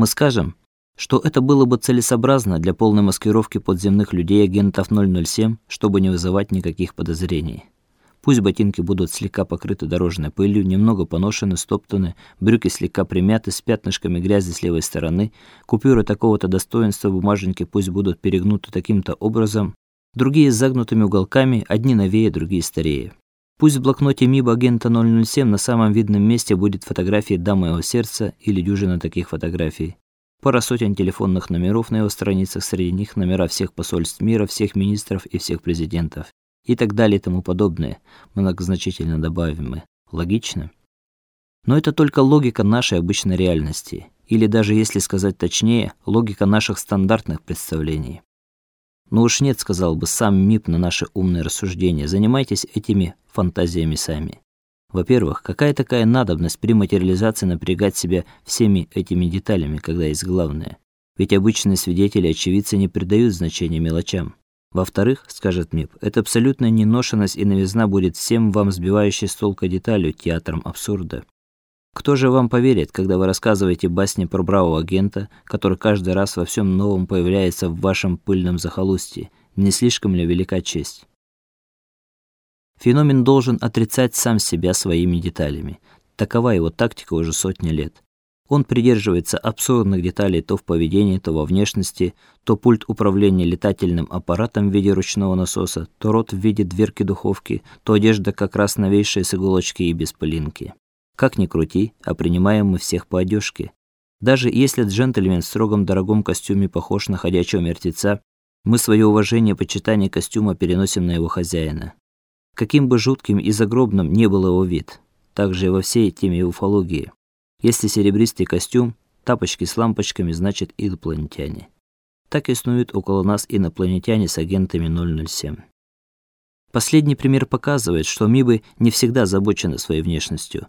Мы скажем, что это было бы целесообразно для полной маскировки подземных людей агентов 007, чтобы не вызывать никаких подозрений. Пусть ботинки будут слегка покрыты дорожной пылью, немного поношены, стоптаны, брюки слегка примяты с пятнышками грязи с левой стороны, купюры такого-то достоинства бумажники пусть будут перегнуты таким-то образом, другие с загнутыми уголками, одни новее, другие старее. Пусть в блокноте МИБ агента 007 на самом видном месте будет фотография дамы его сердца или дюжина таких фотографий пара сотен телефонных номеров на его страницах, среди них номера всех посольств мира, всех министров и всех президентов и так далее и тому подобное. Многозначительно добавим мы. Логично? Но это только логика нашей обычной реальности, или даже если сказать точнее, логика наших стандартных представлений. Ну уж нет, сказал бы сам МИП на наши умные рассуждения. Занимайтесь этими фантазиями сами. Во-первых, какая такая надобность при материализации напрягать себя всеми этими деталями, когда есть главное? Ведь обычные свидетели, очевидцы не придают значения мелочам. Во-вторых, скажет МИП, это абсолютная неношенность и новизна будет всем вам сбивающей с толка деталью театром абсурда. Кто же вам поверит, когда вы рассказываете басни про бравого агента, который каждый раз во всем новом появляется в вашем пыльном захолустье? Не слишком ли велика честь? Феномен должен отрицать сам себя своими деталями. Такова его тактика уже сотни лет. Он придерживается абсурдных деталей то в поведении, то во внешности, то пульт управления летательным аппаратом в виде ручного насоса, то рот в виде дверки духовки, то одежда как раз новейшая с иголочки и без пылинки. Как ни крути, а принимаем мы всех по одежке. Даже если джентльмен в строгом дорогом костюме похож на ходячего мертвеца, мы свое уважение и почитание костюма переносим на его хозяина. Каким бы жутким и загробным не был его вид, также и во всей теме уфологии. Если серебристый костюм, тапочки с лампочками, значит инопланетяне. Так и снуют около нас инопланетяне с агентами 007. Последний пример показывает, что МИБы не всегда озабочены своей внешностью.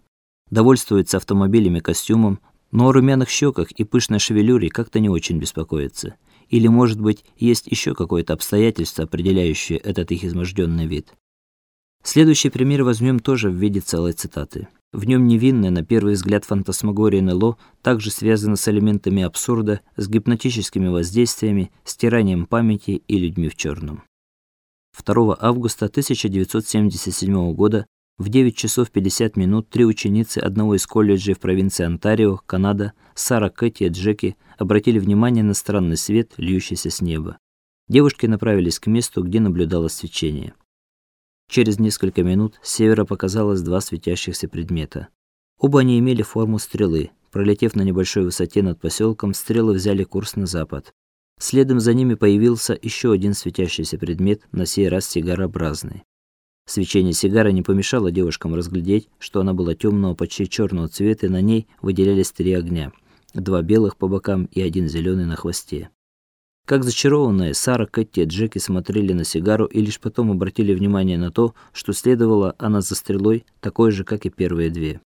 Довольствуются автомобилями, костюмом, но о румяных щеках и пышной шевелюре как-то не очень беспокоятся. Или, может быть, есть еще какое-то обстоятельство, определяющее этот их изможденный вид. Следующий пример возьмем тоже в виде целой цитаты. В нем невинная, на первый взгляд, фантасмагория НЛО также связана с элементами абсурда, с гипнотическими воздействиями, стиранием памяти и людьми в черном. 2 августа 1977 года в 9 часов 50 минут три ученицы одного из колледжей в провинции Онтарио, Канада, Сара, Кэти и Джеки обратили внимание на странный свет, льющийся с неба. Девушки направились к месту, где наблюдалось свечение. Через несколько минут с севера показалось два светящихся предмета. Оба они имели форму стрелы. Пролетев на небольшой высоте над поселком, стрелы взяли курс на запад. Следом за ними появился еще один светящийся предмет, на сей раз сигарообразный. Свечение сигары не помешало девушкам разглядеть, что она была темного, почти черного цвета, и на ней выделялись три огня: два белых по бокам и один зеленый на хвосте. Как зачарованные, Сара, Кэти и Джеки смотрели на сигару и лишь потом обратили внимание на то, что следовала она за стрелой, такой же, как и первые две.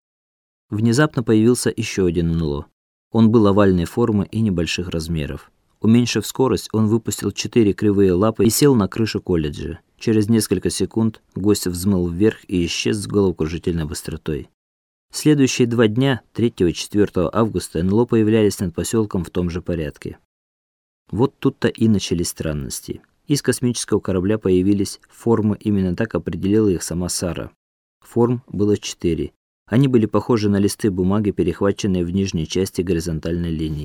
Внезапно появился еще один НЛО. Он был овальной формы и небольших размеров. Уменьшив скорость, он выпустил четыре кривые лапы и сел на крышу колледжа. Через несколько секунд гость взмыл вверх и исчез с головокружительной быстротой. Следующие два дня, 3 и 4 августа, НЛО появлялись над поселком в том же порядке. Вот тут-то и начались странности. Из космического корабля появились формы, именно так определила их сама Сара. Форм было четыре. Они были похожи на листы бумаги, перехваченные в нижней части горизонтальной линии.